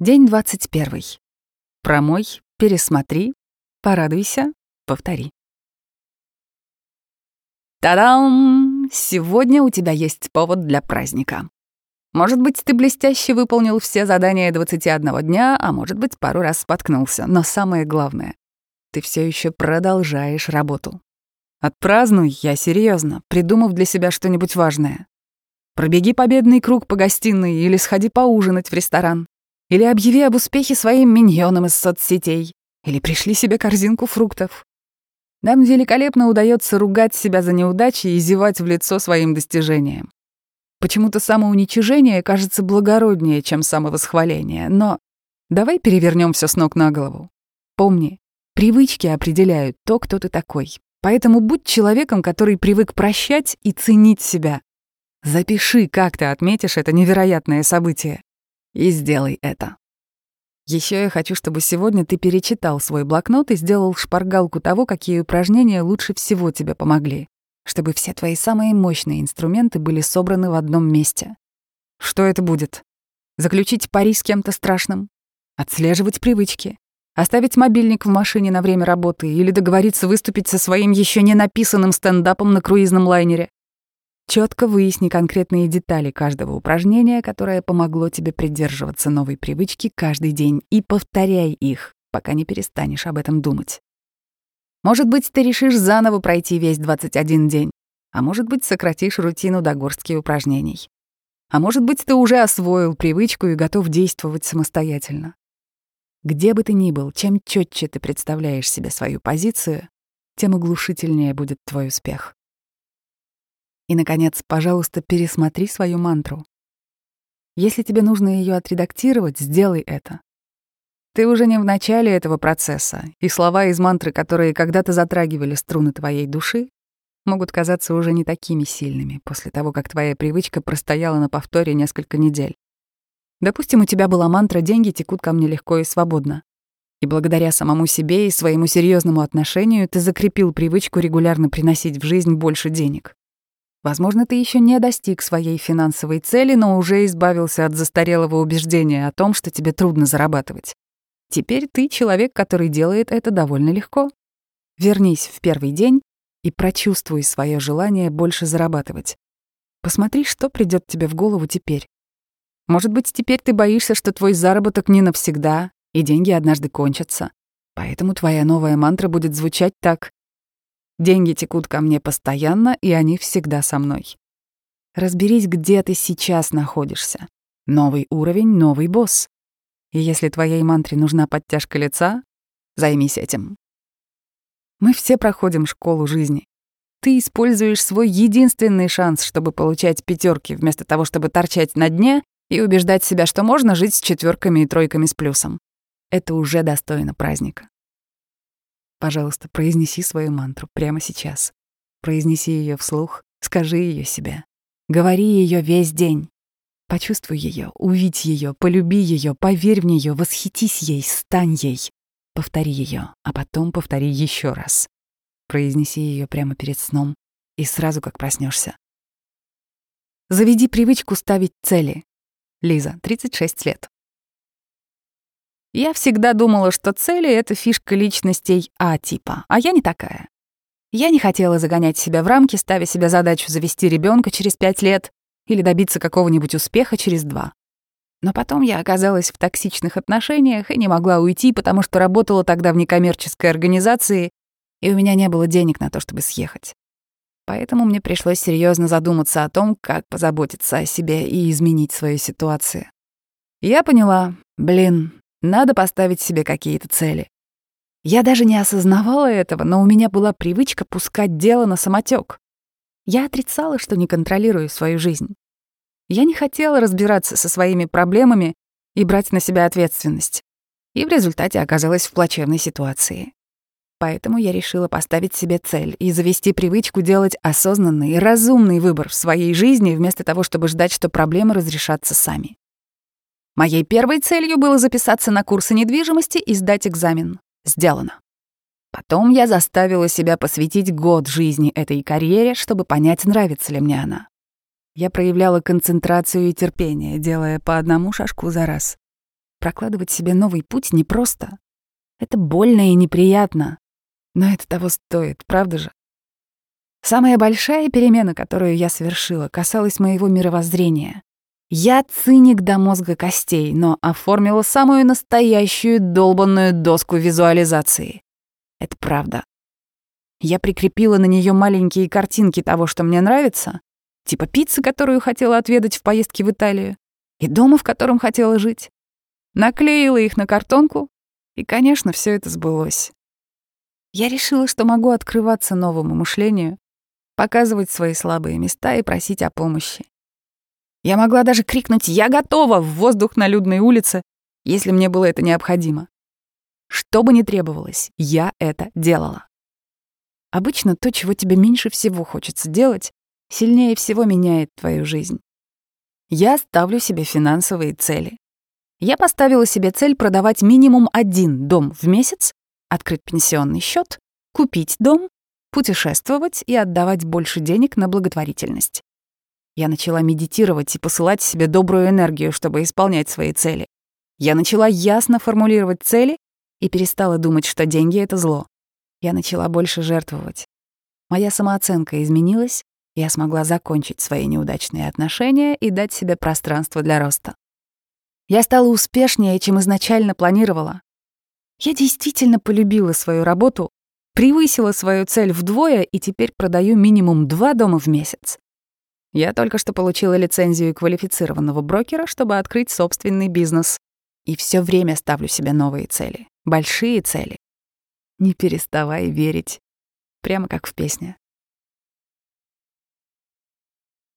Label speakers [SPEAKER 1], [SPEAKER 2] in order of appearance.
[SPEAKER 1] День 21. Промой, пересмотри, порадуйся, повтори. Та-дам! Сегодня у тебя есть повод для праздника. Может быть, ты блестяще выполнил все задания 21 дня, а может быть, пару раз споткнулся. Но самое главное, ты все еще продолжаешь работу. Отпразднуй, я серьезно, придумав для себя что-нибудь важное. Пробеги победный круг по гостиной или сходи поужинать в ресторан. Или объяви об успехе своим миньонам из соцсетей. Или пришли себе корзинку фруктов. Нам великолепно удается ругать себя за неудачи и зевать в лицо своим достижениям. Почему-то самоуничижение кажется благороднее, чем самовосхваление. Но давай перевернем все с ног на голову. Помни, привычки определяют то, кто ты такой. Поэтому будь человеком, который привык прощать и ценить себя. Запиши, как ты отметишь это невероятное событие. И сделай это. Еще я хочу, чтобы сегодня ты перечитал свой блокнот и сделал шпаргалку того, какие упражнения лучше всего тебе помогли, чтобы все твои самые мощные инструменты были собраны в одном месте. Что это будет? Заключить пари с кем-то страшным? Отслеживать привычки? Оставить мобильник в машине на время работы или договориться выступить со своим еще не написанным стендапом на круизном лайнере? Четко выясни конкретные детали каждого упражнения, которое помогло тебе придерживаться новой привычки каждый день, и повторяй их, пока не перестанешь об этом думать. Может быть, ты решишь заново пройти весь 21 день, а может быть, сократишь рутину до горстки упражнений. А может быть, ты уже освоил привычку и готов действовать самостоятельно. Где бы ты ни был, чем четче ты представляешь себе свою позицию, тем оглушительнее будет твой успех. И, наконец, пожалуйста, пересмотри свою мантру. Если тебе нужно ее отредактировать, сделай это. Ты уже не в начале этого процесса, и слова из мантры, которые когда-то затрагивали струны твоей души, могут казаться уже не такими сильными после того, как твоя привычка простояла на повторе несколько недель. Допустим, у тебя была мантра «деньги текут ко мне легко и свободно». И благодаря самому себе и своему серьезному отношению ты закрепил привычку регулярно приносить в жизнь больше денег. Возможно, ты еще не достиг своей финансовой цели, но уже избавился от застарелого убеждения о том, что тебе трудно зарабатывать. Теперь ты человек, который делает это довольно легко. Вернись в первый день и прочувствуй свое желание больше зарабатывать. Посмотри, что придет тебе в голову теперь. Может быть, теперь ты боишься, что твой заработок не навсегда, и деньги однажды кончатся. Поэтому твоя новая мантра будет звучать так. Деньги текут ко мне постоянно, и они всегда со мной. Разберись, где ты сейчас находишься. Новый уровень, новый босс. И если твоей мантре нужна подтяжка лица, займись этим. Мы все проходим школу жизни. Ты используешь свой единственный шанс, чтобы получать пятерки, вместо того, чтобы торчать на дне и убеждать себя, что можно жить с четверками и тройками с плюсом. Это уже достойно праздника. Пожалуйста, произнеси свою мантру прямо сейчас. Произнеси ее вслух, скажи ее себе. Говори ее весь день. Почувствуй ее, увидь ее, полюби ее, поверь в нее, восхитись ей, стань ей. Повтори ее, а потом повтори еще раз. Произнеси ее прямо перед сном и сразу как проснешься. Заведи привычку ставить цели. Лиза, 36 лет. Я всегда думала, что цели — это фишка личностей А-типа, а я не такая. Я не хотела загонять себя в рамки, ставя себе задачу завести ребенка через пять лет или добиться какого-нибудь успеха через два. Но потом я оказалась в токсичных отношениях и не могла уйти, потому что работала тогда в некоммерческой организации, и у меня не было денег на то, чтобы съехать. Поэтому мне пришлось серьезно задуматься о том, как позаботиться о себе и изменить свою ситуацию. Я поняла, блин, надо поставить себе какие-то цели. Я даже не осознавала этого, но у меня была привычка пускать дело на самотек. Я отрицала, что не контролирую свою жизнь. Я не хотела разбираться со своими проблемами и брать на себя ответственность. И в результате оказалась в плачевной ситуации. Поэтому я решила поставить себе цель и завести привычку делать осознанный и разумный выбор в своей жизни, вместо того, чтобы ждать, что проблемы разрешатся сами. Моей первой целью было записаться на курсы недвижимости и сдать экзамен. Сделано. Потом я заставила себя посвятить год жизни этой карьере, чтобы понять, нравится ли мне она. Я проявляла концентрацию и терпение, делая по одному шажку за раз. Прокладывать себе новый путь непросто. Это больно и неприятно. Но это того стоит, правда же? Самая большая перемена, которую я совершила, касалась моего мировоззрения. Я циник до мозга костей, но оформила самую настоящую долбанную доску визуализации. Это правда. Я прикрепила на нее маленькие картинки того, что мне нравится, типа пиццы, которую хотела отведать в поездке в Италию, и дома, в котором хотела жить. Наклеила их на картонку, и, конечно, все это сбылось. Я решила, что могу открываться новому мышлению, показывать свои слабые места и просить о помощи. Я могла даже крикнуть «Я готова!» в воздух на людной улице, если мне было это необходимо. Что бы ни требовалось, я это делала. Обычно то, чего тебе меньше всего хочется делать, сильнее всего меняет твою жизнь. Я ставлю себе финансовые цели. Я поставила себе цель продавать минимум один дом в месяц, открыть пенсионный счет, купить дом, путешествовать и отдавать больше денег на благотворительность. Я начала медитировать и посылать себе добрую энергию, чтобы исполнять свои цели. Я начала ясно формулировать цели и перестала думать, что деньги — это зло. Я начала больше жертвовать. Моя самооценка изменилась, я смогла закончить свои неудачные отношения и дать себе пространство для роста. Я стала успешнее, чем изначально планировала. Я действительно полюбила свою работу, превысила свою цель вдвое и теперь продаю минимум два дома в месяц. Я только что получила лицензию квалифицированного брокера, чтобы открыть собственный бизнес. И все время ставлю себе новые цели, большие цели. Не переставай верить. Прямо как в песне.